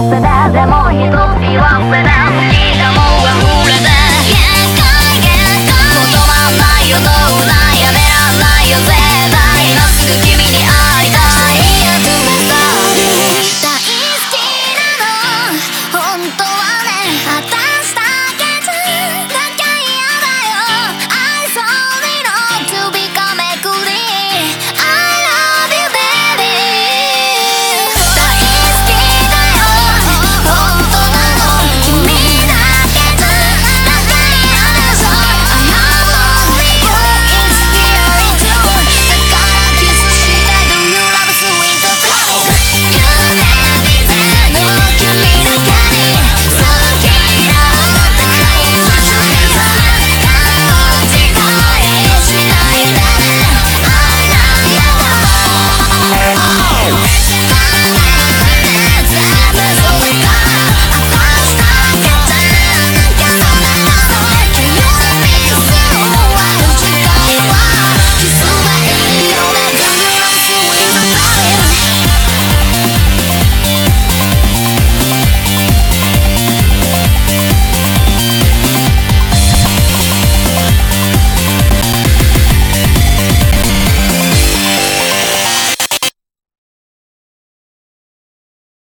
But I